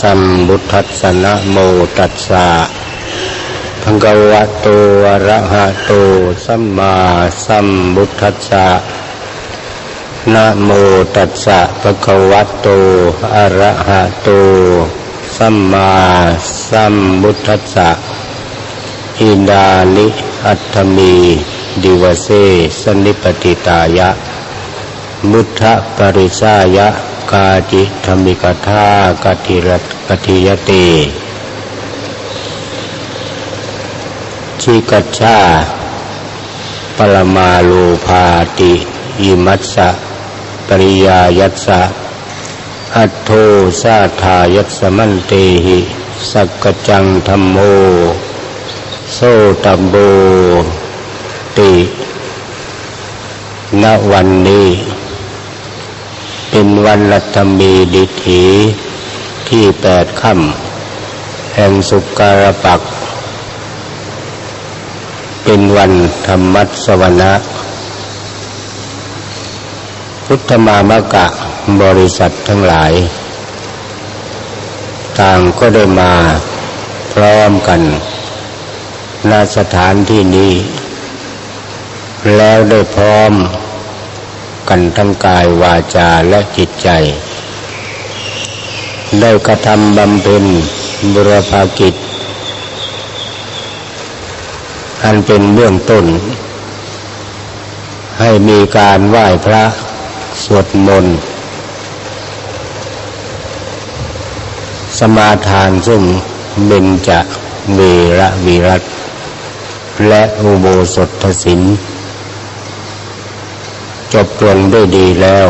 สัมบุทัสสนะโมตัสสะภะคะวะโตอะระหะโตสัมมาสัมบุทัสสะนะโมตัสสะภะคะวะโตอะระหะโตสัมมาสัมบุทัสสะอินดานิอัตถมีดิวเสสนิปติตายะมุทธปริสายะ กาจิธรรมิกธากติรกติยติชิกัจฉาปรมาลูภาติอิมัสสะปริยายัสสะอัตโทสาทายัสมันเตหิ สักจังธรรมโม โซตัมโบติณวันนี้ เป็นวันรัตมีดิถีที่แปดค่ำแห่งสุการปัก เป็นวันธรรมัสวนะ พุทธมามกะบริษัททั้งหลาย ต่างก็ได้มาพร้อมกันณสถานที่นี้ แล้วได้พร้อม กันทั้งกายวาจาและจิตใจ ได้กระทำบำเพ็ญบุรพากิจ อันเป็นเบื้องต้น ให้มีการไหว้พระสวดมนต์สมาทานซึ่งเบญจะเวระวิรัตและอุโบสถศิล จบลงด้วยดีแล้ว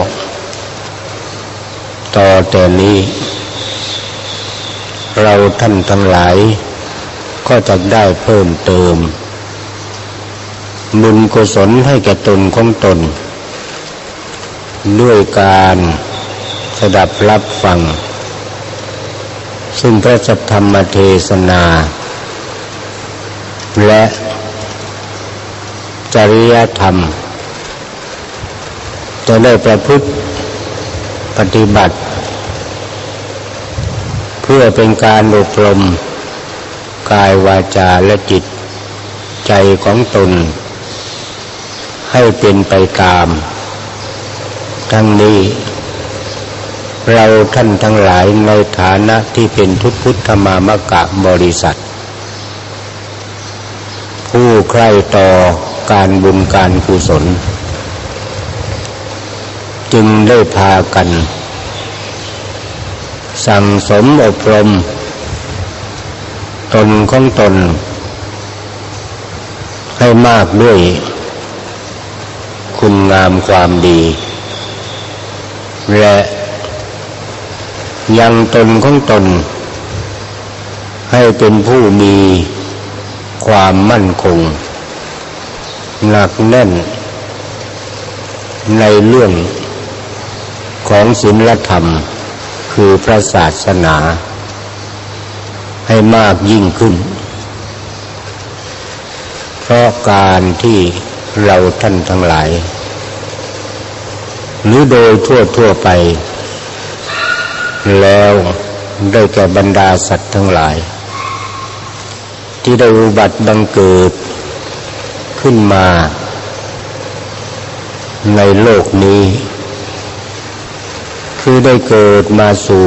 ต่อแต่นี้ เราท่านทั้งหลาย ก็จะได้เพิ่มเติม บุญกุศลให้แก่ตนของตน ด้วยการสดับรับฟัง ซึ่งพระสัทธรรมเทศนา และจริยธรรม จะได้ประพฤติปฏิบัติ เพื่อเป็นการอบรม กายวาจาและจิต ใจของตน ให้เป็นไปตาม ทั้งนี้ เราท่านทั้งหลายในฐานะที่เป็นทุตพุทธมามกะบริษัท ผู้ใคร่ต่อการบุญการกุศล จึงได้พากัน สั่งสมอบรม ตนของตน ให้มากด้วย คุณงามความดี และยังตนของตน ให้เป็นผู้มีความมั่นคง หนักแน่นในเรื่อง ของศีลธรรม คือพระศาสนา ให้มากยิ่งขึ้น เพราะการที่เราท่านทั้งหลาย หรือโดยทั่วทั่วไป แล้วได้แก่บรรดาสัตว์ทั้งหลาย ที่ได้อุบัติบังเกิดขึ้นมา ในโลกนี้ คือได้เกิดมาสู่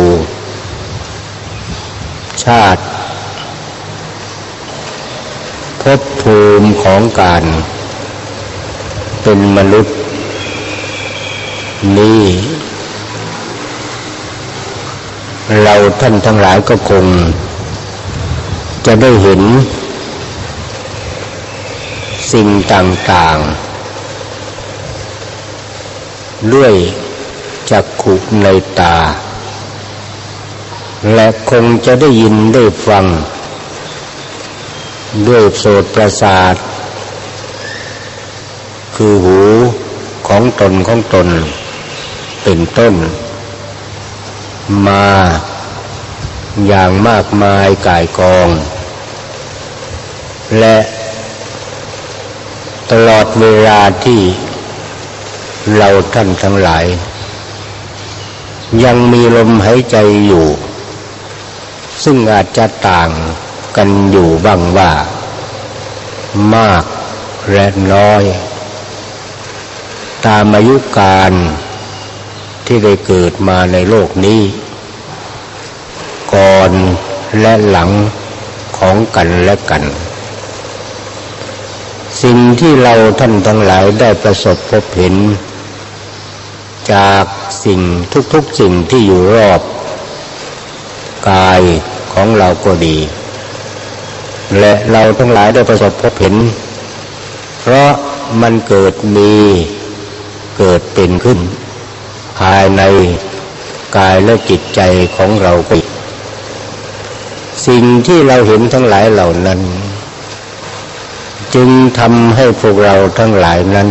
ชาติภพภูมิของการ เป็นมนุษย์ นี้ เราท่านทั้งหลายก็คง จะได้เห็น สิ่งต่าง ๆ ด้วย จักขุในตา และคงจะได้ยินได้ฟัง ด้วยโสตประสาท คือหูของตนของตน เป็นต้น มาอย่างมากมายกายกอง และตลอดเวลาที่เราท่านทั้งหลาย ยังมีลมหายใจอยู่ ซึ่งอาจจะต่างกันอยู่บ้างว่า มากและน้อย ตามอายุการที่ได้เกิดมาในโลกนี้ ก่อนและหลังของกันและกัน สิ่งที่เราท่านทั้งหลายได้ประสบพบเห็น จากสิ่งทุกๆสิ่งที่อยู่รอบ กายของเราก็ดี และเราทั้งหลายได้ประสบพบเห็น เพราะมันเกิดมีเกิดเป็นขึ้น ภายในกายและจิตใจของเราไปสิ่งที่เราเห็นทั้งหลายเหล่านั้น จึงทำให้พวกเราทั้งหลายนั้น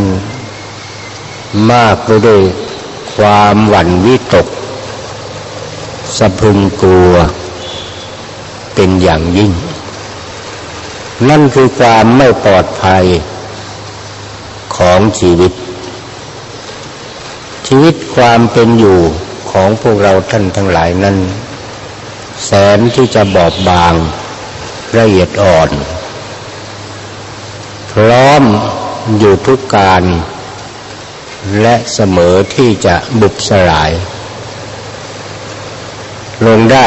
มากไปด้วย ความหวั่นวิตกสะพึงกลัวเป็นอย่างยิ่ง นั่นคือความไม่ปลอดภัยของชีวิต ชีวิตความเป็นอยู่ของพวกเราท่านทั้งหลายนั้น แสนที่จะบอบบางละเอียดอ่อน พร้อมอยู่ทุกการ และเสมอที่จะบุบสลาย ลงได้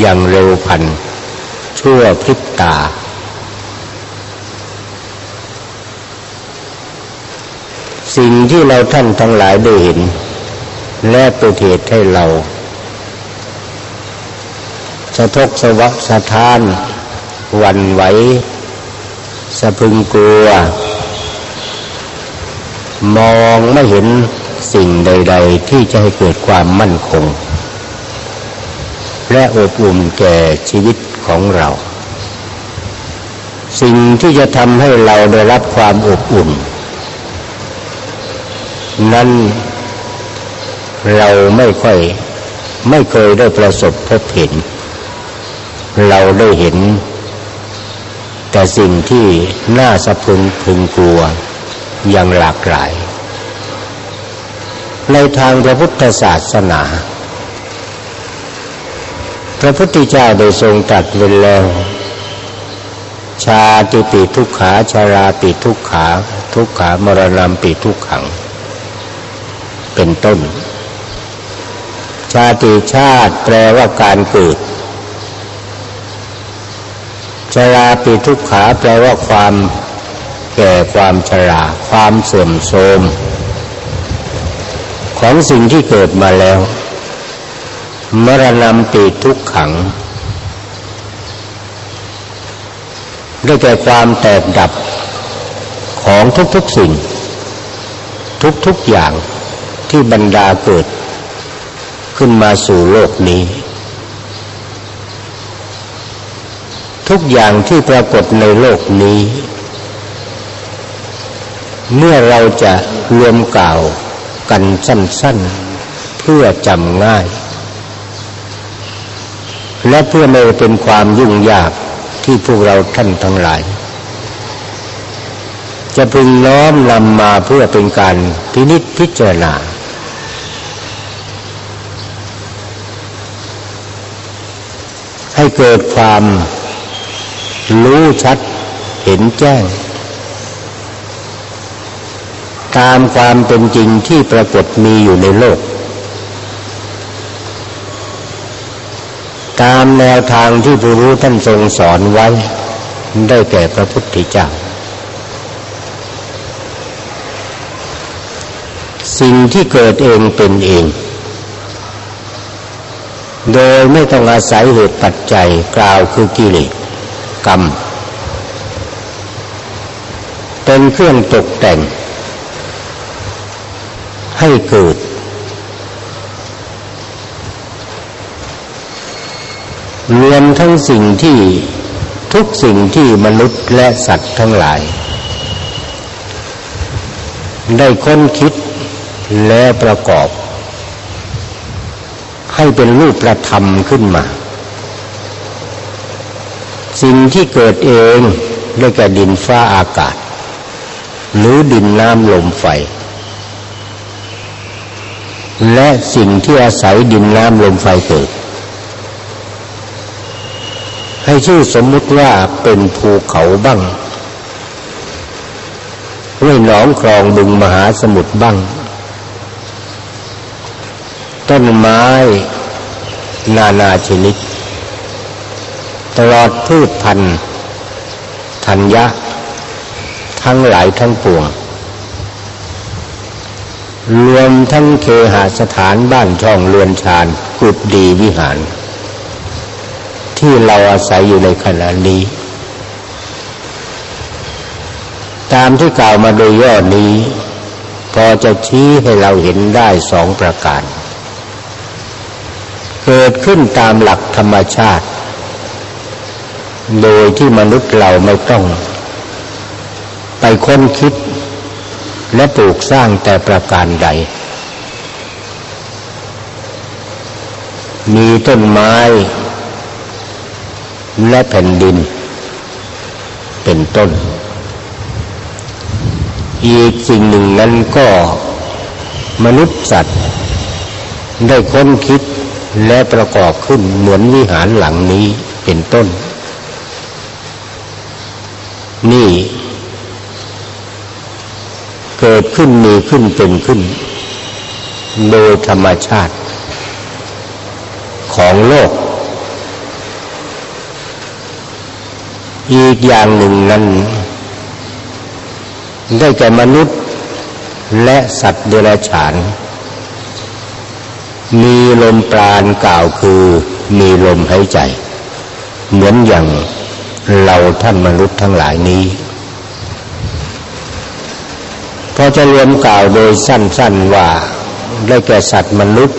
อย่างเร็วพัน ชั่วพริบตา สิ่งที่เราท่านทั้งหลายได้เห็น และป็นเหตุให้เรา สะทกสวะสะท้าน วันไหว สะพึงกลัว มองไม่เห็นสิ่งใด ๆ ที่จะให้เกิดความมั่นคง และอบอุ่นแก่ชีวิตของเรา สิ่งที่จะทำให้เราได้รับความอบอุ่น นั้นเราไม่ค่อยไม่เคยได้ประสบพบเห็น เราได้เห็น แต่สิ่งที่น่าสะพึงพึงกลัว อย่างหลากหลาย ในทางพระพุทธศาสนา พระพุทธเจ้าได้ทรงตรัสไว้แล้วชาติปิทุกขาชาราปิทุกขา ทุกขามรณะปิทุกขัง เป็นต้น ชาติชาติแปลว่าการเกิดชาราปิทุกขาแปลว่าความ แก่ความชราความเสื่อมโทรมของสิ่งที่เกิดมาแล้ว มรณะปิทุกขังได้แก่ความแตกดับของทุกๆสิ่ง ทุกๆอย่างที่บรรดาเกิด ขึ้นมาสู่โลกนี้ ทุกอย่างที่ปรากฏในโลกนี้ เมื่อเราจะรวมกล่าวกันสั้น ๆ เพื่อจำง่าย และเพื่อไม่เป็นความยุ่งยากที่พวกเราท่านทั้งหลาย จะพึงน้อมนำมาเพื่อเป็นการพินิจพิจารณา ให้เกิดความรู้ชัดเห็นแจ้ง ตามความเป็นจริงที่ปรากฏมีอยู่ในโลก ตามแนวทางที่ผู้รู้ท่านทรงสอนไว้ ได้แก่พระพุทธเจ้า สิ่งที่เกิดเองเป็นเอง โดยไม่ต้องอาศัยเหตุปัจจัยกล่าวคือกิเลสกรรม เป็นเครื่องตกแต่ง ให้เกิด รวมทั้งสิ่งที่ทุกสิ่งที่มนุษย์และสัตว์ทั้งหลาย ได้ค้นคิดและประกอบ ให้เป็นรูปประธรรมขึ้นมา สิ่งที่เกิดเองได้แก่ดินฟ้าอากาศ หรือดินน้ำลมไฟ และสิ่งที่อาศัยดินน้ำลมไฟเกิด ให้ชื่อสมมุติว่าเป็นภูเขาบ้างห้วยหนองคลองบึงมหาสมุทรบ้าง ต้นไม้นานาชนิด ตลอดพืชพันธุ์ธัญญะ ทั้งหลายทั้งปวง รวมทั้งเคหสถานบ้านช่องเรือนชานกุดดีวิหาร ที่เราอาศัยอยู่ในขณะนี้ ตามที่กล่าวมาโดยย่อนี้ พอจะชี้ให้เราเห็นได้สองประการ เกิดขึ้นตามหลักธรรมชาติ โดยที่มนุษย์เราไม่ต้อง ไปค้นคิด และปลูกสร้างแต่ประการใด มีต้นไม้ และแผ่นดิน เป็นต้น อีกสิ่งหนึ่งนั้นก็มนุษย์สัตว์ ได้ค้นคิดและประกอบขึ้นเหมือนวิหารหลังนี้เป็นต้น นี่ กิดขึ้นมีขึ้นเป็นขึ้น โดยธรรมชาติ ของโลก อีกอย่างหนึ่งนั้น ได้แก่มนุษย์และสัตว์เดรัจฉาน มีลมปราณกล่าวคือมีลมหายใจ เหมือนอย่างเราท่านมนุษย์ทั้งหลายนี้ พอจะรวมกล่าวโดยสั้น ๆว่าได้แก่สัตว์มนุษย์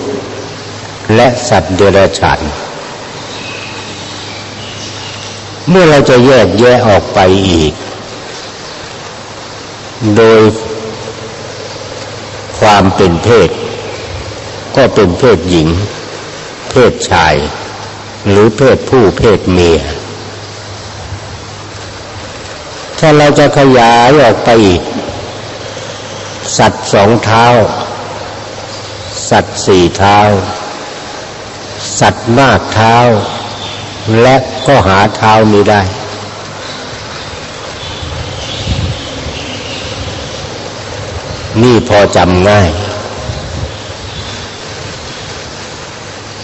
และสัตว์เดรัจฉานเมื่อเราจะแยกแยะออกไปอีก โดยความเป็นเพศ ก็เป็นเพศหญิง เพศชาย หรือเพศผู้เพศเมีย ถ้าเราจะขยายออกไปอีก สัตว์สองเท้า สัตว์สี่เท้า สัตว์มากเท้า และก็หาเท้ามีได้ นี่พอจำง่าย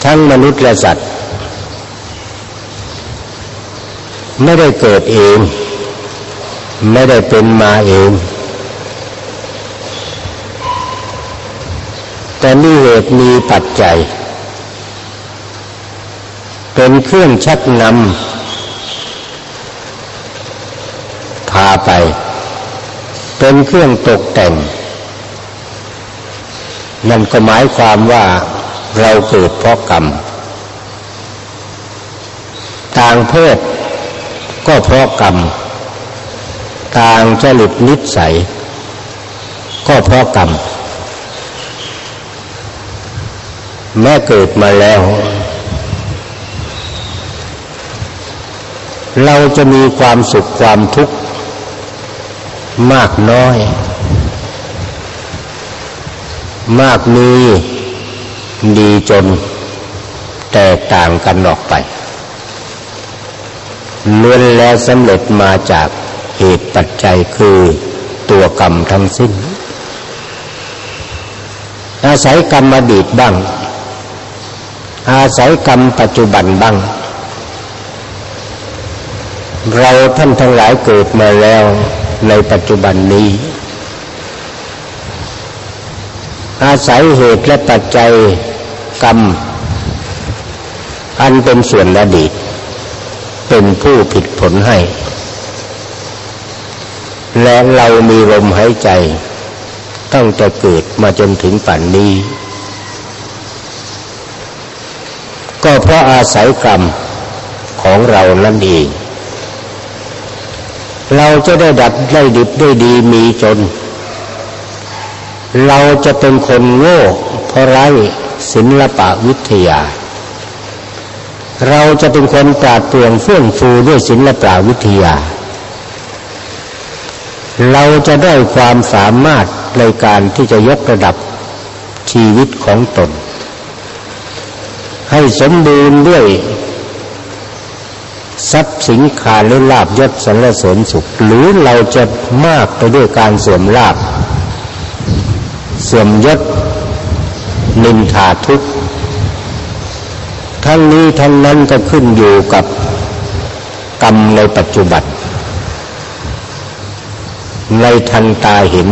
ทั้งมนุษย์และสัตว์ ไม่ได้เกิดเอง ไม่ได้เป็นมาเอง แต่มีเหตุมีปัจจัย เป็นเครื่องชักนำพาไป เป็นเครื่องตกแต่ง นั่นก็หมายความว่าเราเกิดเพราะกรรม ต่างเพศก็เพราะกรรม ต่างจริตนิสัย ก็เพราะกรรม แม่เกิดมาแล้ว เราจะมีความสุขความทุกข์มากน้อย มากมีดีจน แตกต่างกันออกไปล้วนแล้วสำเร็จมาจากเหตุปัจจัยคือตัวกรรมทั้งสิ้น อาศัยกรรมอดีตบ้าง อาศัยกรรมปัจจุบันบ้าง เราท่านทั้งหลายเกิดมาแล้วในปัจจุบันนี้ อาศัยเหตุและปัจจัยกรรม อันเป็นส่วนอดีต เป็นผู้ผิดผลให้ และเรามีลมหายใจ ตั้งแต่เกิดมาจนถึงปัจนนี้ ก็เพราะอาศัยกรรมของเรานั่นเอง เราจะได้ดับได้ดิบได้ดีมีจน เราจะเป็นคนโง่เพราะไร้ศิลปะวิทยา เราจะเป็นคนปราดเปรื่องเฟื่องฟูด้วยศิลปะวิทยา เราจะได้ความสามารถในการที่จะยกระดับชีวิตของตน ให้สมบูรณ์ด้วย ทรัพย์สินขาหรือลาบยศสรรเสริญสุข หรือเราจะมากไปด้วยการเสื่อมลาบ เสื่อมยศนินทาทุกข์ทั้งนี้ทั้งนั้นก็ขึ้นอยู่กับกรรมในปัจจุบันในทันตาเห็น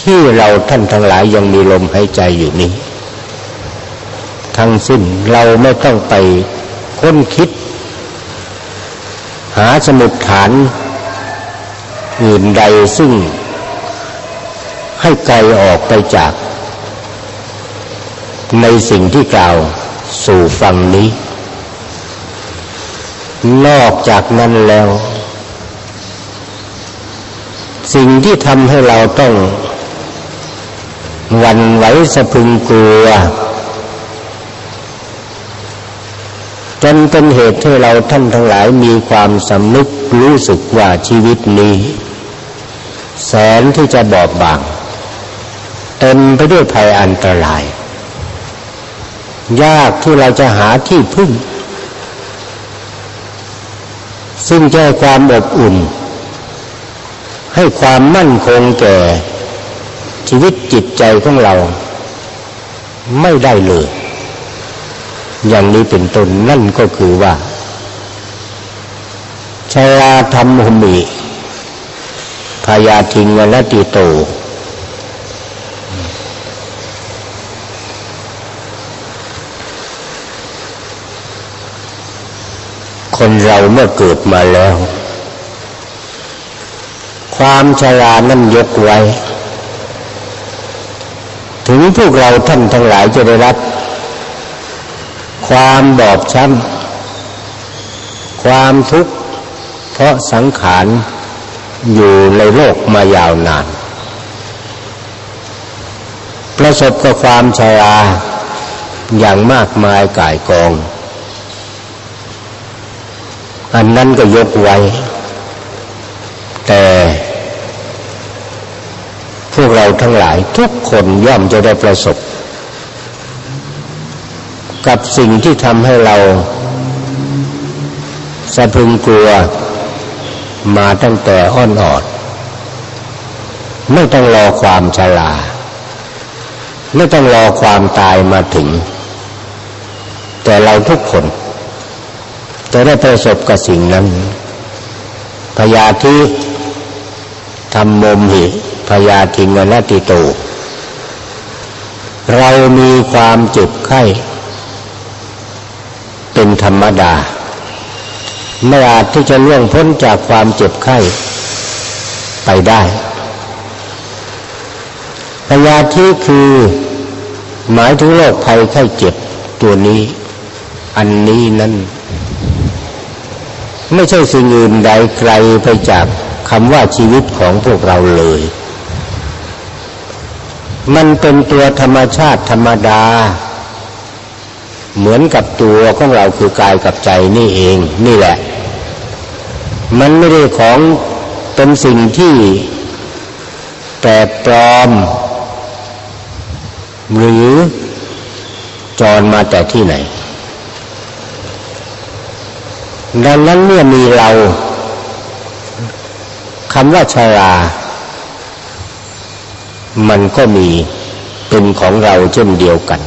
ที่เราท่านทั้งหลายยังมีลมหายใจอยู่นี้ ทั้งสิ้น เราไม่ต้องไปค้นคิด หาสมุดฐานอื่นใดซึ่ง ให้ไกลออกไปจาก ในสิ่งที่กล่าวสู่ฝั่งนี้ นอกจากนั้นแล้ว สิ่งที่ทำให้เราต้องวันไหวสะพึงกลัว จนเป็นเหตุให้เราท่านทั้งหลายมีความสำนึกรู้สึกว่าชีวิตนี้ แสนที่จะบอบบาง เต็มไปด้วยภัยอันตราย ยากที่เราจะหาที่พึ่ง ซึ่งจะความอบอุ่น ให้ความมั่นคงแก่ชีวิตจิตใจของเราไม่ได้เลย อย่างนี้เป็นต้นนั่นก็คือว่าชายาธรรมหุมิพยาทิงวนติโต คนเราเมื่อเกิดมาแล้ว ความชรานั้นยกไว้ ถึงพวกเราท่านทั้งหลายจะได้รับ ความบอบช้ำความทุกข์ เพราะสังขารอยู่ในโลกมายาวนาน ประสบกับความชราอย่างมากมายก่ายกอง อันนั้นก็ยกไว้ แต่พวกเราทั้งหลายทุกคนย่อมจะได้ประสบ กับสิ่งที่ทำให้เราสะพึงกลัวมาตั้งแต่อ้อนออด ไม่ต้องรอความชรา ไม่ต้องรอความตายมาถึง แต่เราทุกคน จะได้ประสบกับสิ่งนั้นพยาธิธรรมมมหิพยาธิงนติโต เรามีความเจ็บไข้ เป็นธรรมดา ไม่อาจที่จะล่วงพ้นจากความเจ็บไข้ไปได้พยาธิคือ หมายถึงโรคภัยไข้เจ็บตัวนี้ อันนี้นั้น ไม่ใช่สิ่งอื่นใดไกลไปจากคำว่าชีวิตของพวกเราเลย มันเป็นตัวธรรมชาติธรรมดา เหมือนกับตัวของเราคือกายกับใจนี่เอง นี่แหละ มันไม่ได้ของเป็นสิ่งที่แปลปลอม หรือจรมาแต่ที่ไหน ดังนั้นเมื่อมีเราคำว่าชารา มันก็มีเป็นของเราเช่นเดียวกัน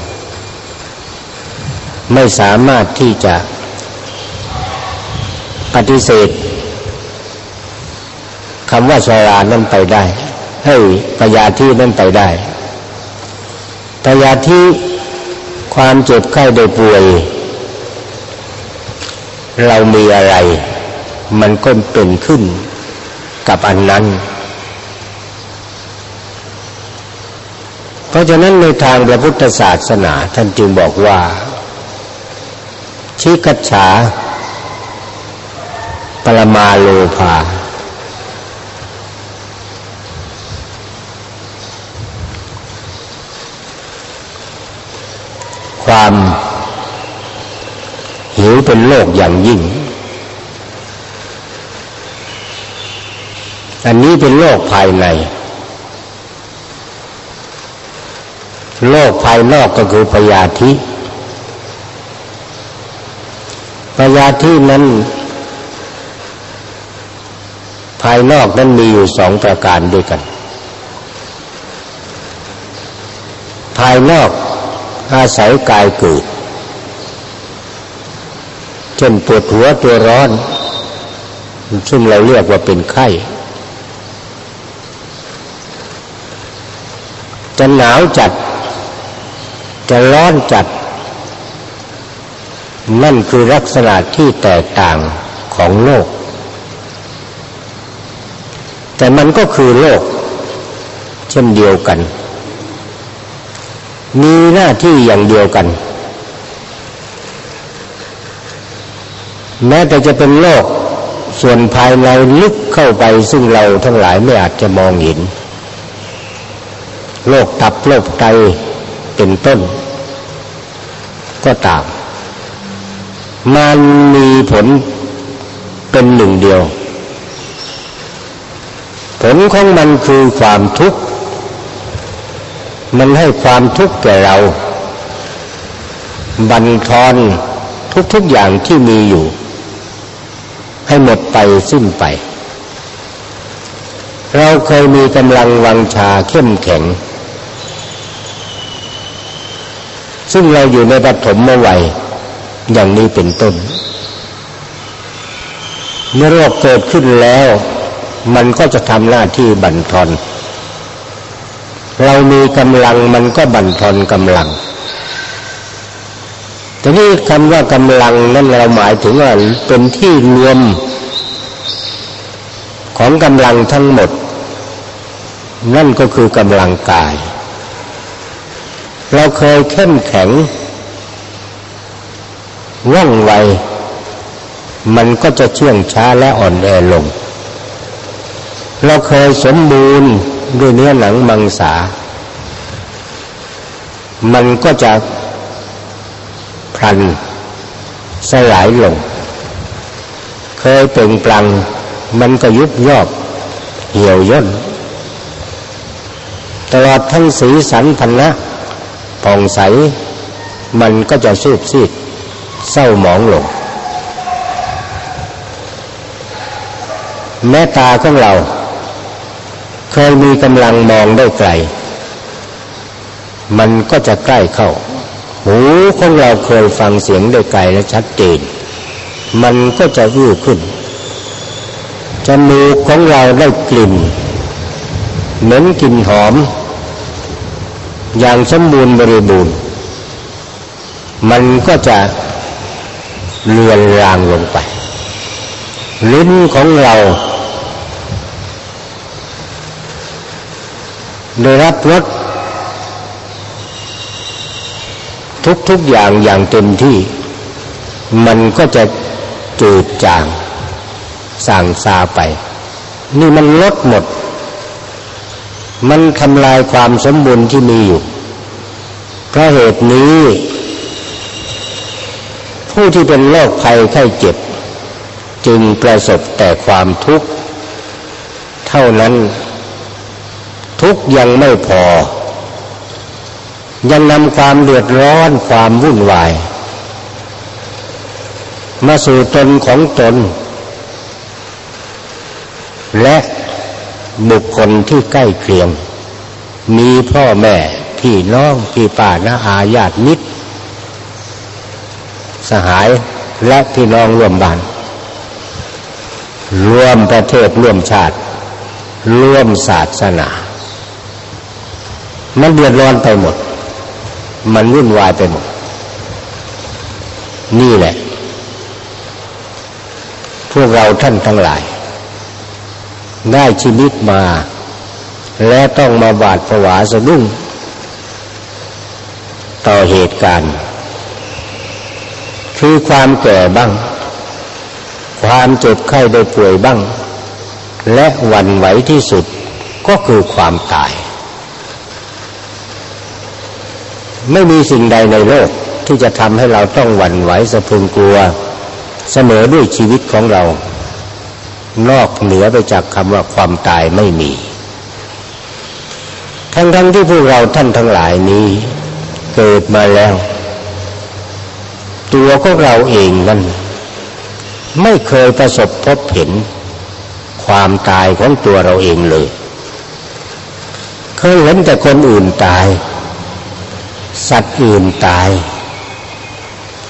ไม่สามารถที่จะปฏิเสธคำว่าชารานั้นไปได้ ให้ปยาที่นั้นไปได้ปยาที่ความเจ็บไข้ได้ป่วย เรามีอะไร มันก็เป็นขึ้นกับอันนั้น เพราะฉะนั้นในทางพระพุทธศาสนาท่านจึงบอกว่า ชิกัจฉา ปรมาโลภาความหิวเป็นโรคอย่างยิ่ง อันนี้เป็นโรคภายในโรคภายนอกก็คือพยาธิ พยาธินั้น ภายนอกนั้นมีอยู่สองประการด้วยกัน ภายนอกอาศัยกายเกิดเช่นปวดหัวตัวร้อน ซึ่งเราเรียกว่าเป็นไข้จะหนาวจัด จะร้อนจัด นั่นคือลักษณะที่แตกต่างของโลก แต่มันก็คือโลก เช่นเดียวกัน มีหน้าที่อย่างเดียวกัน แม้แต่จะเป็นโลกส่วนภายในลึกเข้าไปซึ่งเราทั้งหลายไม่อาจจะมองเห็น โลกตับโลกไตเป็นต้น ก็ตาม มันมีผลเป็นหนึ่งเดียว ผลของมันคือความทุกข์ มันให้ความทุกข์แก่เรา บันทอนทุกๆอย่างที่มีอยู่ ให้หมดไปสิ้นไป เราเคยมีกำลังวังชาเข้มแข็ง ซึ่งเราอยู่ในปฐมวัย อย่างนี้เป็นต้น เมื่อโรคเกิดขึ้นแล้ว มันก็จะทำหน้าที่บั่นทอน เรามีกำลังมันก็บั่นทอนกำลังแต่นี่คำว่ากำลังนั่นเราหมายถึงว่าเป็นที่รวมของกำลังทั้งหมด นั่นก็คือกำลังกาย เราเคยเข้มแข็ง ว่องไว มันก็จะเชื่องช้าและอ่อนแอลง เราเคยสมบูรณ์ด้วยเนื้อหนังมังสา มันก็จะพลันสลายลง เคยเป่งปลัง มันก็ยุบยอบเหี่ยวย่นตลอดทั้งสีสันพันนะผ่องใส มันก็จะสูบซีด เศร้าหมองลง แม้ตาของเรา เคยมีกำลังมองได้ไกล มันก็จะใกล้เข้า หูของเราเคยฟังเสียงได้ไกลและชัดเจน มันก็จะวู้ขึ้น จมูกของเราได้กลิ่น เหม็นกลิ่นหอม อย่างสมบูรณ์บริบูรณ์มันก็จะ เลือนรางลงไป ลิ้นของเราได้รับรสทุกๆอย่างอย่างเต็มที่ มันก็จะจืดจางสางซาไป นี่มันลดหมด มันทำลายความสมบูรณ์ที่มีอยู่เพราะเหตุนี้ ผู้ที่เป็นโรคภัยไข้เจ็บ จึงประสบแต่ความทุกข์ เท่านั้น ทุกยังไม่พอ ยังนำความเดือดร้อนความวุ่นวาย มาสู่ตนของตน และบุคคลที่ใกล้เคียง มีพ่อแม่พี่น้องพี่ป้านาอาญาติมิตร สหายและพี่น้องร่วมบ้าน ร่วมประเทศร่วมชาติ ร่วมศาสนา มันเดือดร้อนไปหมด มันวุ่นวายไปหมด นี่แหละ พวกเราท่านทั้งหลาย ได้ชีวิตมา และต้องมาบาดผวาสะดุ้งต่อเหตุการณ์ คือความแก่บ้าง ความเจ็บไข้ได้ป่วยบ้าง และวันไหวที่สุดก็คือความตาย ไม่มีสิ่งใดในโลกที่จะทำให้เราต้องหวั่นไหวสะพึงกลัว เสมอด้วยชีวิตของเรา นอกเหนือไปจากคำว่าความตายไม่มี ทั้งทั้งที่พวกเราท่านทั้งหลายนี้ เกิดมาแล้ว ตัวของเราเองนั้น ไม่เคยประสบพบเห็นความตายของตัวเราเองเลย เคยเห็นแต่คนอื่นตาย สัตว์อื่นตาย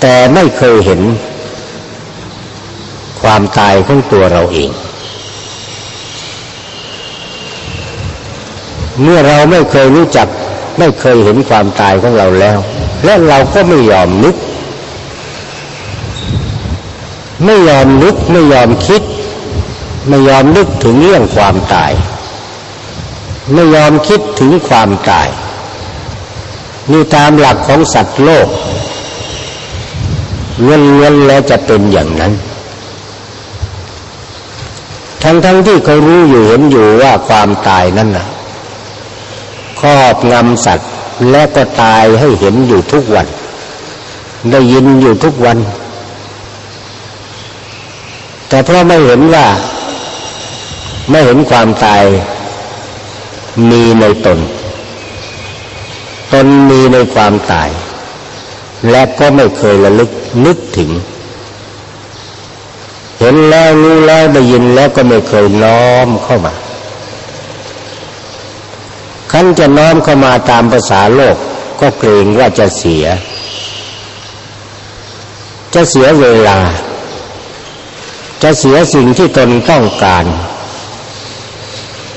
แต่ไม่เคยเห็น ความตายของตัวเราเอง เมื่อเราไม่เคยรู้จัก ไม่เคยเห็นความตายของเราแล้ว และเราก็ไม่ยอมนึก ไม่ยอมนึกไม่ยอมคิด ไม่ยอมนึกถึงเรื่องความตาย ไม่ยอมคิดถึงความตาย นี่ตามหลักของสัตว์โลกเงินเงินแล้วจะเป็นอย่างนั้น ทั้งทั้งที่เขารู้อยู่เห็นอยู่ว่าความตายนั่นนะครอบงำสัตว์และก็ตายให้เห็นอยู่ทุกวัน ได้ยินอยู่ทุกวัน แต่เพราะไม่เห็นว่า ไม่เห็นความตายมีในตน ตนมีในความตาย และก็ไม่เคยระลึกนึกถึง เห็นแล้วรู้แล้วได้ยินแล้วก็ไม่เคยน้อมเข้ามาขันจะน้อมเข้ามาตามภาษาโลก ก็เกรงว่าจะเสีย จะเสียเวลา จะเสียสิ่งที่ตนต้องการ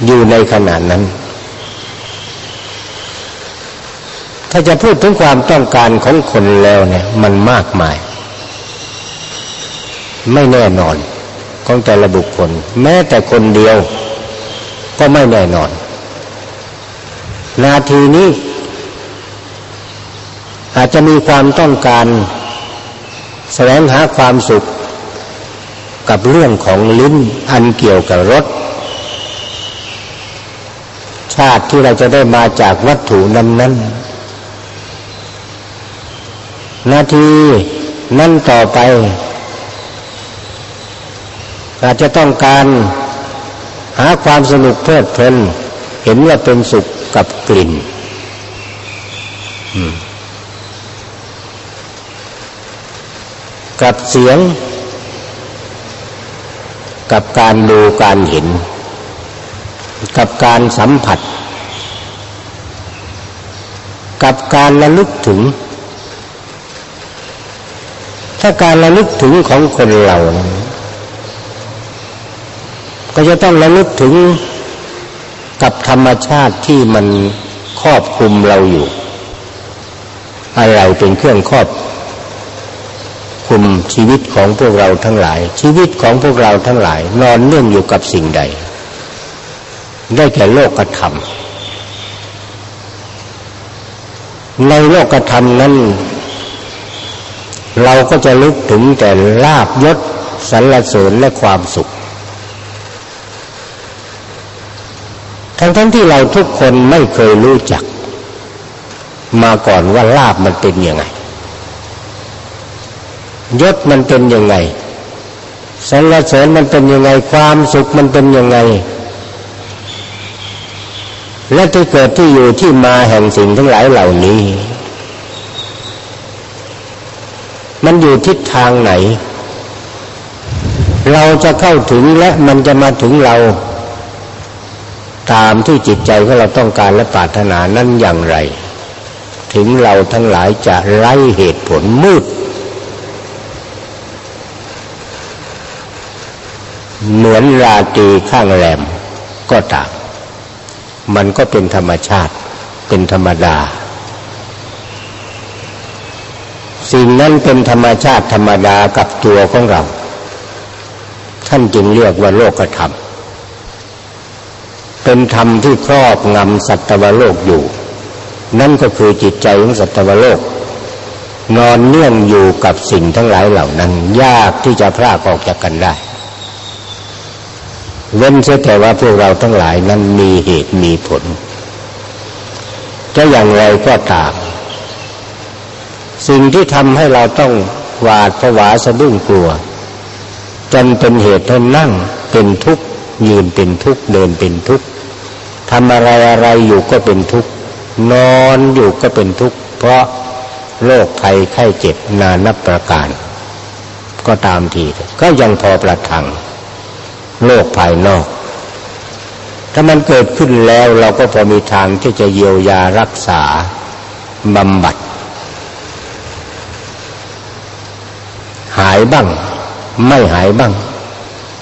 อยู่ในขณะนั้น ถ้าจะพูดถึงความต้องการของคนแล้วเนี่ย มันมากมาย ไม่แน่นอนของแต่ละบุคคล แม้แต่คนเดียว ก็ไม่แน่นอน นาทีนี้ อาจจะมีความต้องการ แสวงหาความสุข กับเรื่องของลิ้นอันเกี่ยวกับรสชาติที่เราจะได้มาจากวัตถุนั้นนั้น นาทีนั่นต่อไป อาจจะต้องการหาความสนุกเพลิดเพลินเห็นว่าเป็นสุขกับกลิ่นกับเสียง กับการดูการเห็น กับการสัมผัส กับการระลึกถึง ถ้าการระลึกถึงของคนเราก็จะต้องระลึกถึงกับธรรมชาติที่มันครอบคุมเราอยู่ อะไรเป็นเครื่องครอบ คุมชีวิตของพวกเราทั้งหลาย ชีวิตของพวกเราทั้งหลาย นอนเนื่องอยู่กับสิ่งใด ได้แก่โลกธรรม ในโลกธรรมนั้น เราก็จะลึกถึงแต่ลาบยศสรรเสริญและความสุข ทั้งทั้งที่เราทุกคนไม่เคยรู้จัก มาก่อนว่าลาบมันเป็นยังไง ยศมันเป็นยังไงสรรเสริญมันเป็นยังไง ความสุขมันเป็นยังไง และที่เกิดที่อยู่ที่มาแห่งสิ่งทั้งหลายเหล่านี้ มันอยู่ทิศทางไหน เราจะเข้าถึงและมันจะมาถึงเรา ตามที่จิตใจของเราต้องการและปรารถนานั้นอย่างไร ถึงเราทั้งหลายจะไร้เหตุผลมืด เหมือนราตรีข้างแรมก็ตามมันก็เป็นธรรมชาติเป็นธรรมดา สิ่งนั้นเป็นธรรมชาติธรรมดากับตัวของเรา ท่านจึงเรียกว่าโลกธรรม เป็นธรรมที่ครอบงำสัตวโลกอยู่ นั่นก็คือจิตใจของสัตวโลก นอนเนื่องอยู่กับสิ่งทั้งหลายเหล่านั้น ยากที่จะพรากออกจากกันได้ เว้นเสียแต่ว่าพวกเราทั้งหลายนั้นมีเหตุมีผลจะอย่างไรก็ตามสิ่งที่ทำให้เราต้องหวาดผวาสะดุ้งกลัว จนเป็นเหตุให้นั่งเป็นทุกข์ยืนเป็นทุกข์เดินเป็นทุกข์ทำอะไรอะไรอยู่ก็เป็นทุกข์นอนอยู่ก็เป็นทุกข์เพราะโรคภัยไข้เจ็บนานับประการ ก็ตามทีก็ยังพอประทัง โลกภายนอก ถ้ามันเกิดขึ้นแล้วเราก็พอมีทางที่จะเยียวยารักษาบำบัด หายบ้าง ไม่หายบ้าง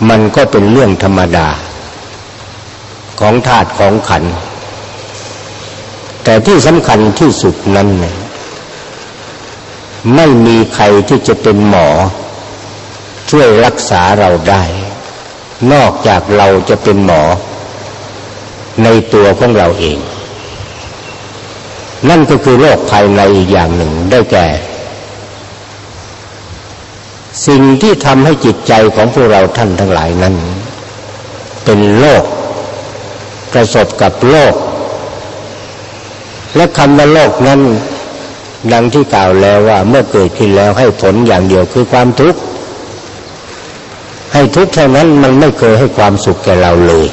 มันก็เป็นเรื่องธรรมดา ของธาตุของขัน แต่ที่สำคัญที่สุดนั้นเนี่ยไม่มีใครที่จะเป็นหมอ ช่วยรักษาเราได้ นอกจากเราจะเป็นหมอ ในตัวของเราเอง นั่นก็คือโรคภายในอีกอย่างหนึ่งได้แก่ สิ่งที่ทำให้จิตใจของพวกเราท่านทั้งหลายนั้น เป็นโรคประสบกับโรคและคำว่าโรคนั้นดังที่กล่าวแล้วว่าเมื่อเกิดขึ้นแล้วให้ผลอย่างเดียวคือความทุกข์ ให้ทุกข์เท่านั้นมันไม่เคยให้ความสุขแก่เราเลย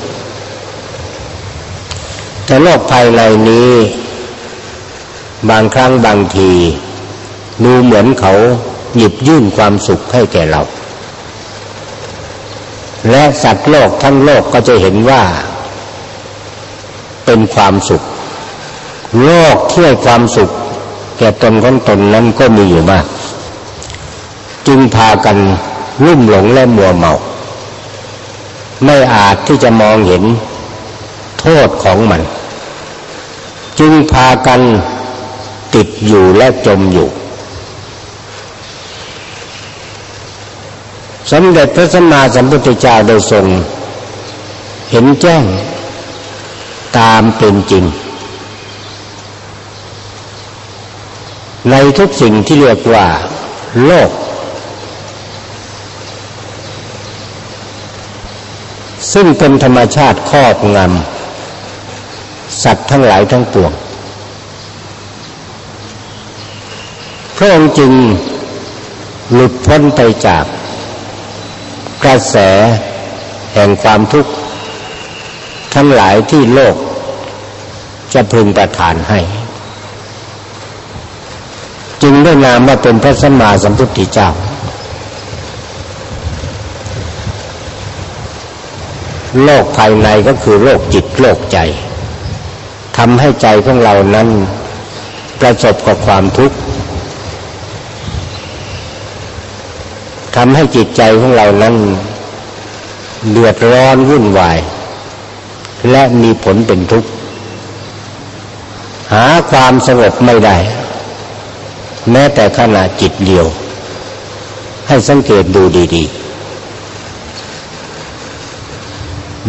แต่โลกภายในนี้ บางครั้งบางทีดูเหมือนเขาหยิบยื่นความสุขให้แก่เรา และสัตว์โลกทั้งโลกก็จะเห็นว่า เป็นความสุข โลกที่ให้ความสุข แก่ตนของตนนั้นก็มีอยู่มาก จึงพากัน ลุ่มหลงและมัวเมา ไม่อาจที่จะมองเห็นโทษของมัน จึงพากันติดอยู่และจมอยู่สมเด็จพระสัมมาสัมพุทธเจ้าได้ทรง เห็นแจ้งตามเป็นจริง ในทุกสิ่งที่เรียกว่า โลก ซึ่งเป็นธรรมชาติครอบงำสัตว์ทั้งหลายทั้งปวงพระองค์จึงหลุดพ้นไปจากกระแสแห่งความทุกข์ ทั้งหลายที่โลกจะพึงประทานให้ จึงได้นามว่าเป็นพระสัมมาสัมพุทธเจ้า โลกภายในก็คือโลกจิตโลกใจทำให้ใจของเรานั้นประสบกับความทุกข์ทำให้จิตใจของเรานั้นเดือดร้อนวุ่นวาย และมีผลเป็นทุกข์ หาความสงบไม่ได้ แม้แต่ขณะจิตเดียว ให้สังเกตดูดี ๆ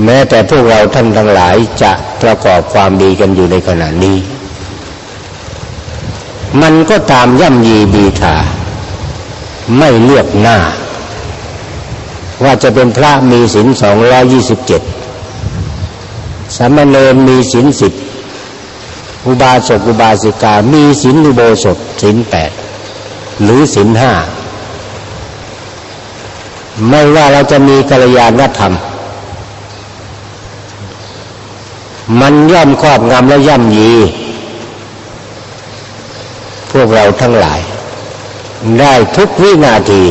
แม้แต่พวกเราท่านทั้งหลายจะประกอบความดีกันอยู่ในขณะนี้ มันก็ตามย่ำยีบีถาไม่เลือกหน้า ว่าจะเป็นพระมีศีลสองร้อยี่สิบเจ็ดสามเณรมีศีลสิบอุบาสกอุบาสิกา มีศีลอุโบสถศีลแปดหรือศีลห้าไม่ว่าเราจะมีกัลยาณธรรม มันย่อมครอบงำและย่ำยี พวกเราทั้งหลาย ได้ทุกวินาที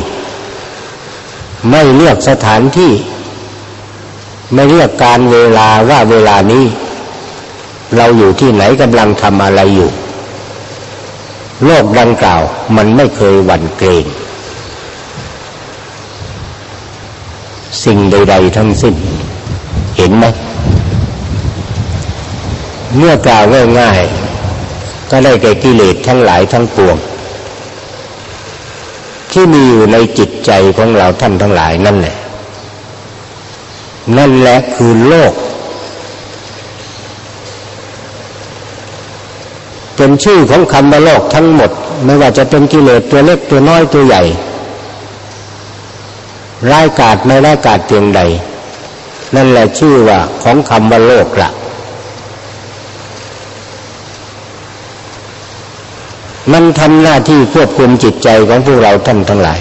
ไม่เลือกสถานที่ ไม่เลือกการเวลาว่าเวลานี้ เราอยู่ที่ไหนกำลังทำอะไรอยู่ โลกดังกล่าวมันไม่เคยหวั่นเกรงสิ่งใด ๆ ทั้งสิ้น เห็นไหม เมื่อกล่าวง่ายๆก็ได้แก่กิเลสทั้งหลายทั้งปวง ที่มีอยู่ในจิตใจของเราท่านทั้งหลายนั่นแหละนั่นแหละคือโลก เป็นชื่อของคำว่าโลกทั้งหมด ไม่ว่าจะเป็นกิเลสตัวเล็กตัวน้อยตัวใหญ่ร้ายกาดไม่ร้ายกาดเพียงใด นั่นแหละชื่อว่าของคำว่าโลกละ มันทำหน้าที่ควบคุมจิตใจของพวกเราท่านทั้งหลาย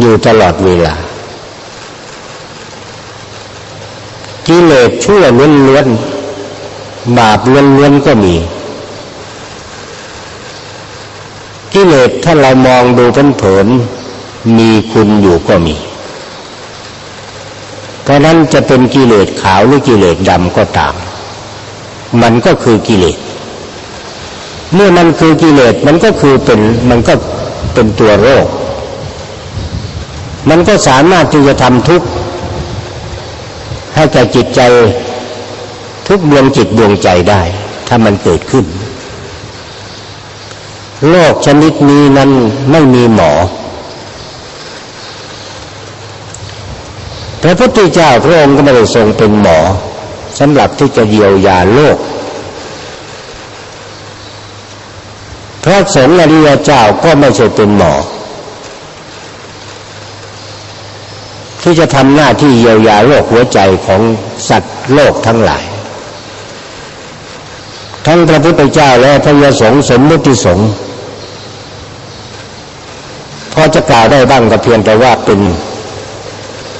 อยู่ตลอดเวลากิเลสชั่วล้วนๆบาปล้วนๆก็มีกิเลสถ้าเรามองดูเผินมีคุณอยู่ก็มี เพราะนั้นจะเป็นกิเลสขาวหรือกิเลสดำก็ตาม มันก็คือกิเลส เมื่อมันคือกิเลสมันก็คือเป็นมันก็เป็นตัวโรค มันก็สามารถที่จะทำทุกข์ให้แก่จิตใจทุกดวงจิตดวงใจได้ ถ้ามันเกิดขึ้น โรคชนิดนี้นั้นไม่มีหมอ พระพุทธเจ้าพระองค์ก็ไม่ได้ทรงเป็นหมอสำหรับที่จะเยียวยาโรค พระสงฆ์อริยเจ้าก็ไม่ใช่เป็นหมอ ที่จะทำหน้าที่เยียวยาโรคหัวใจของสัตว์โลกทั้งหลาย ทั้งพระพุทธเจ้าและพระยสงฆ์สมมุติสงฆ์พอจะกล่าวได้บ้างก็เพียงแต่ว่าเป็น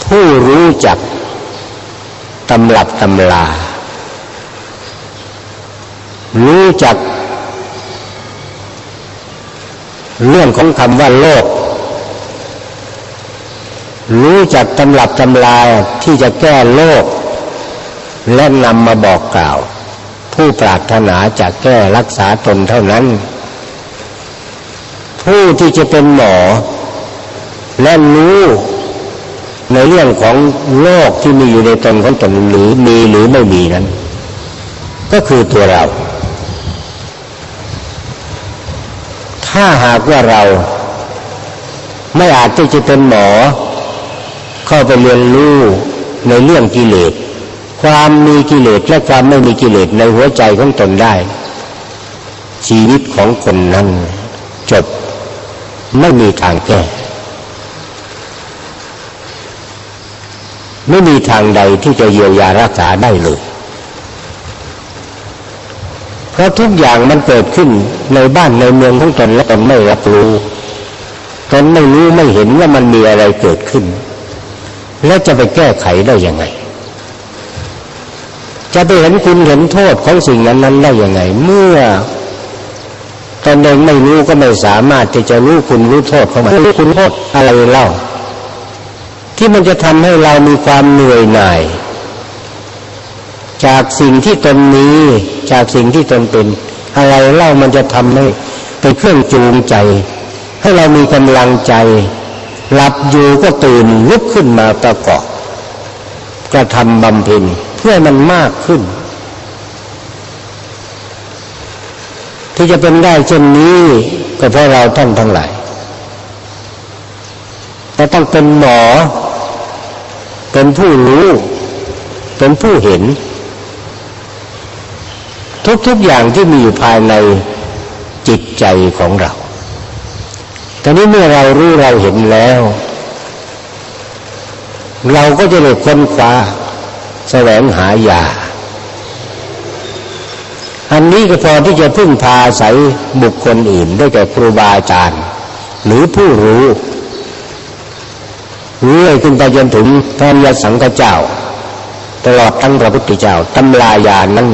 ผู้รู้จักตำรับตำลา รู้จัก เรื่องของคำว่าโลก รู้จักตำรับตำลาที่จะแก้โลก และนำมาบอกกล่าว ผู้ปรารถนาจะแก้รักษาตนเท่านั้น ผู้ที่จะเป็นหมอ และรู้ในเรื่องของโลกที่มีอยู่ในตนของตนหรือมีหรือไม่มีนั้น ก็คือตัวเรา ถ้าหากว่าเรา ไม่อาจที่จะเป็นหมอ เข้าไปเรียนรู้ในเรื่องกิเลส ความมีกิเลสและความไม่มีกิเลสในหัวใจของตนได้ ชีวิตของคนนั้นจบไม่มีทางแก้ ไม่มีทางใดที่จะเยียวยารักษาได้เลย เพราะทุกอย่างมันเกิดขึ้นในบ้านในเมืองของตนและตนไม่รับรู้ตนไม่รู้ไม่เห็นว่ามันมีอะไรเกิดขึ้น แล้วจะไปแก้ไขได้ยังไง จะไปเห็นคุณเห็นโทษของสิ่งนั้นนั้นได้ยังไง เมื่อตนเองไม่รู้ก็ไม่สามารถที่จะรู้คุณรู้โทษของมันรู้คุณโทษอะไรเล่า ที่มันจะทำให้เรามีความเหนื่อยหน่าย จากสิ่งที่ตนมี จากสิ่งที่ตนเป็น อะไรเล่ามันจะทำให้เป็นเครื่องจูงใจ ให้เรามีกำลังใจหลับอยู่ก็ตื่นลุกขึ้นมาประกอบกระทำบำเพ็ญเพื่อมันมากขึ้น ที่จะเป็นได้เช่นนี้ก็เพราะเราท่านทั้งหลายแต่ต้องเป็นหมอ เป็นผู้รู้ เป็นผู้เห็น ทุกๆอย่างที่มีอยู่ภายในจิตใจของเราต่นี้เมื่อเรารู้เราเห็นแล้ว เราก็จะได้ค้นคว้าแสวงหายา อันนี้ก็พอที่จะพึ่งพาใส่บุคคลอื่นได้แก่ครูบาอาจารย์ หรือผู้รู้เรื่อยขึ้นไปจนถึงพระยสังฆเจ้า ตลอดทั้งพระพุทธเจ้าตำลายานั้น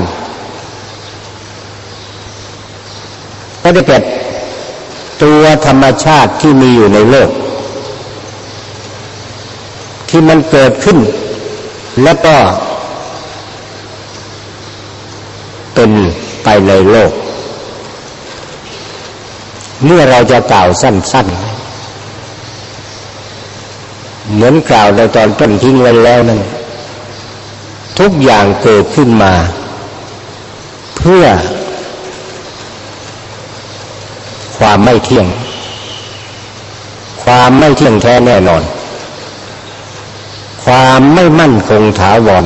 ก็ได้เกิดตัวธรรมชาติที่มีอยู่ในโลก ที่มันเกิดขึ้น แล้วก็ เป็นไปในโลก เมื่อเราจะกล่าวสั้น ๆ เหมือนกล่าวในตอนต้นทิ้งไว้แล้วนั่นทุกอย่างเกิดขึ้นมา เพื่อ ความไม่เที่ยง ความไม่เที่ยงแท้แน่นอน ความไม่มั่นคงถาวร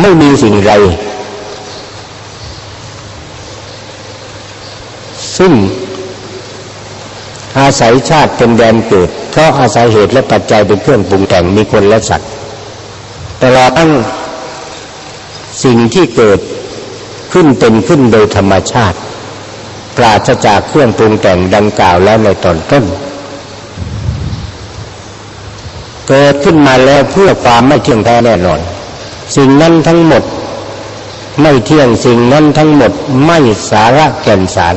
ไม่มีสิ่งใดซึ่งอาศัยชาติเป็นแดนเกิดเพราะอาศัยเหตุและปัจจัยเป็นเครื่องปรุงแต่งมีคนและสัตว์ตลอดทั้งสิ่งที่เกิดขึ้นเป็นขึ้นโดยธรรมชาติ ปราศจากเครื่องปรุงแต่งดังกล่าวแล้วในตอนต้น เกิดขึ้นมาแล้วเพื่อความไม่เที่ยงแท้แน่นอน สิ่งนั้นทั้งหมดไม่เที่ยงสิ่งนั้นทั้งหมดไม่สาระแก่นสาร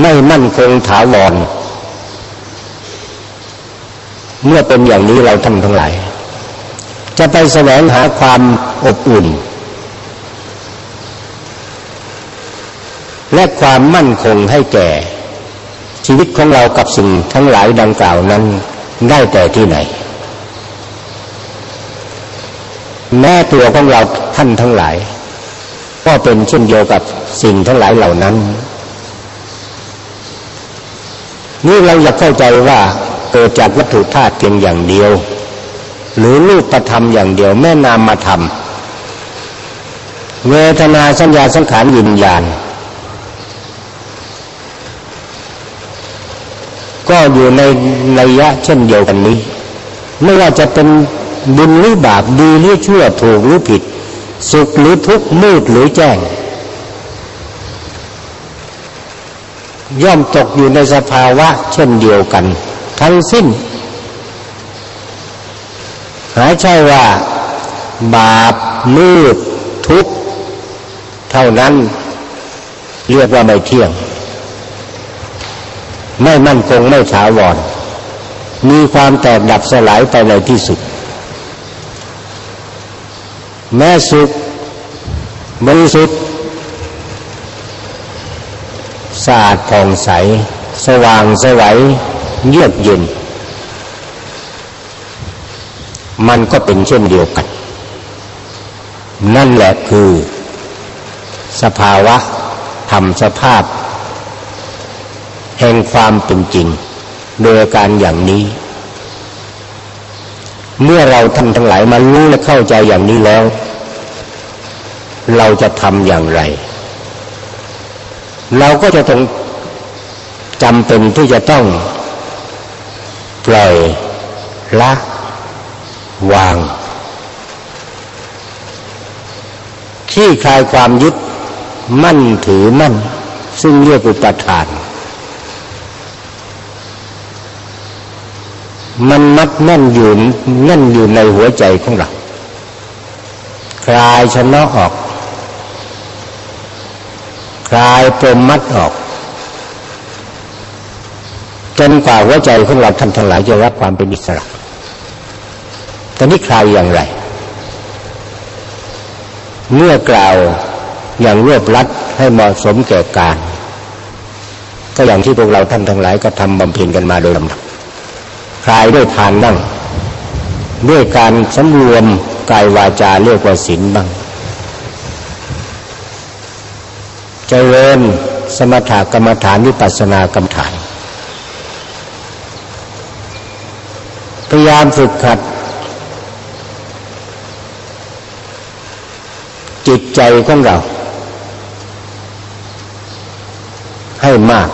ไม่มั่นคงถาวร เมื่อเป็นอย่างนี้เราท่านทั้งหลาย จะไปแสวงหาความอบอุ่น และความมั่นคงให้แก่ ชีวิตของเรากับสิ่งทั้งหลายดังกล่าวนั้นได้แต่ที่ไหน แม่ตัวของเราท่านทั้งหลาย ก็เป็นเช่นเดียวกับสิ่งทั้งหลายเหล่านั้น นี่เราอยากเข้าใจว่าเกิดจากวัตถุธาตุเพียงอย่างเดียว หรือรูปประธรรมอย่างเดียวแม่นามมาทำเวทนาสัญญาสังขารวิญญาณ ก็อยู่ในระยะเช่นเดียวกันนี้ ไม่ว่าจะเป็นบุญหรือบาปดีหรือชั่วถูกหรือผิด สุขหรือทุกข์มืดหรือแจ้ง ย่อมตกอยู่ในสภาวะเช่นเดียวกัน ทั้งสิ้น หาใช่ว่า บาปมืดทุกข์เท่านั้น เรียกว่าไม่เที่ยง ไม่มั่นคงไม่ถาวร มีความแตกดับสลายไปในที่สุด แม้สุขบริสุทธิ์สะอาดผ่องใส สว่างสวัยเยือกเย็น มันก็เป็นเช่นเดียวกัน นั่นแหละคือ สภาวะธรรมสภาพ แห่งความเป็นจริง โดยการอย่างนี้ เมื่อเราท่านทั้งหลายมารู้และเข้าใจอย่างนี้แล้ว เราจะทำอย่างไร เราก็จะต้องจำเป็นที่จะต้องปล่อยละวางขี้คลายความยึดมั่นถือมั่น ซึ่งเรียกอุปทาน มันมัดแน่นอยู่แน่นอยู่ในหัวใจของเราคลายชนะออก คลายปมมัดออกจนกว่าหัวใจของเราท่านทั้งหลายจะรับความเป็นอิสระแต่นี้คลายอย่างไร เมื่อกล่าวอย่างรวบลัดให้เหมาะสมแก่การ ก็อย่างที่พวกเราท่านทั้งหลายก็ทำบำเพ็ญกันมาโดยลำดับ คลายด้วยทานบ้าง ด้วยการสำรวมกายวาจาเรียกว่าศีลบ้างเจริญสมถกรรมฐานวิปัสสนากรรมฐาน พยายามฝึกขัด จิตใจของเรา ให้มากจ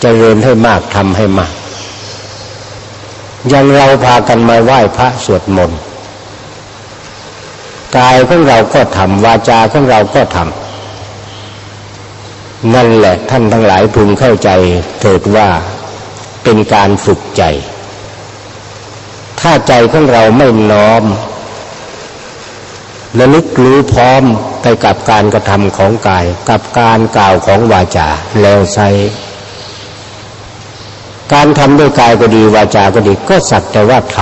เจริญให้มากทำให้มาก อย่างเราพากันมาไหว้พระสวดมนต์กายของเราก็ทำวาจาของเราก็ทำนั่นแหละท่านทั้งหลายพึงเข้าใจเถิดว่าเป็นการฝึกใจ ถ้าใจของเราไม่น้อมระลึกรู้พร้อมไปกับการกระทำของกาย กับการกล่าวของวาจาแล้วใช้ การทำด้วยกายก็ดีวาจาก็ดีก็สักแต่ว่าท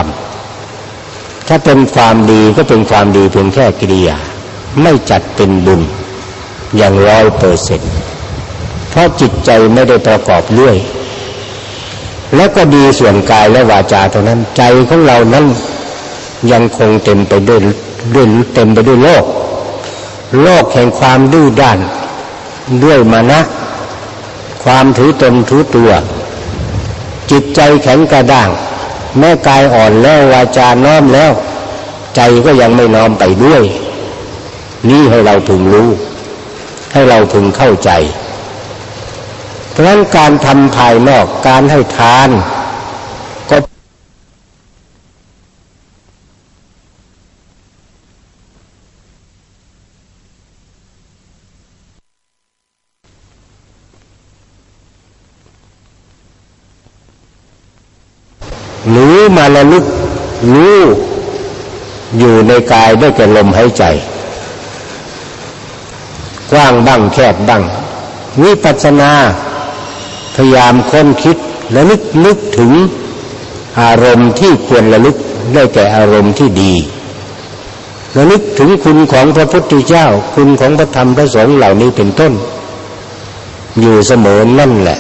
ำถ้าเป็นความดีก็เป็นความดีเพียงแค่กิริยา ไม่จัดเป็นบุญอย่างร้อยเปอร์เซ็นต์เพราะจิตใจไม่ได้ประกอบด้วย แล้วก็ดีส่วนกายและวาจาเท่านั้นใจของเรานั้นยังคงเต็มไปด้วยด้วยเต็มไปด้วยโลก โลกแห่งความดื้อด้านด้วยมานะ ความถือตนถือตัว จิตใจแข็งกระด้าง แม่กายอ่อนแล้ววาจาน้อมแล้ว ใจก็ยังไม่น้อมไปด้วย นี่ให้เราพึงรู้ ให้เราพึงเข้าใจ เพราะนั้นการทำภายนอกการให้ทาน มาระลึกรู้อยู่ในกายด้วยแก่ลมหายใจ กว้างบ้างแคบบ้างวิปัสสนา พยายามค้นคิดและนึกนึกถึงอารมณ์ที่ควรระลึกได้แก่อารมณ์ที่ดีระลึกถึงคุณของพระพุทธเจ้า คุณของพระธรรมพระสงฆ์เหล่านี้เป็นต้น อยู่เสมอนั่นแหละ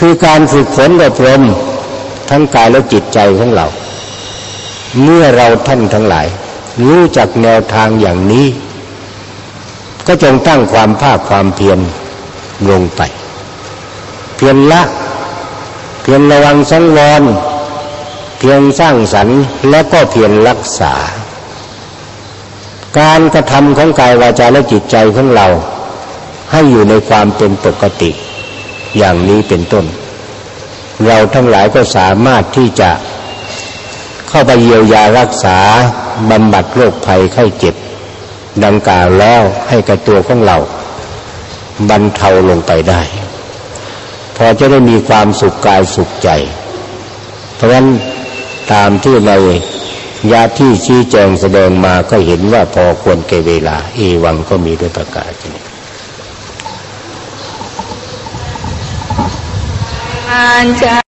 คือการฝึกฝนอบรมทั้งกายและจิตใจของเรา เมื่อเราท่านทั้งหลาย รู้จักแนวทางอย่างนี้ ก็จงตั้งความภาคความเพียรลงไป เพียรละ เพียรระวังสังวร เพียรสร้างสรรค์และก็เพียรรักษา การกระทำของกายวาจาและจิตใจของเรา ให้อยู่ในความเป็นปกติ อย่างนี้เป็นต้น เราทั้งหลายก็สามารถที่จะเข้าไปเยียวยารักษาบำบัดโรคภัยไข้เจ็บ ดังกล่าวแล้วให้กับตัวของเรา บรรเทาลงไปได้ พอจะได้มีความสุขกายสุขใจ เพราะฉะนั้นตามที่ในยาที่ชี้แจงแสดงมาก็เห็นว่าพอควรเกเวลา เอวังก็มีด้วยประกาศนี้ อาจารย์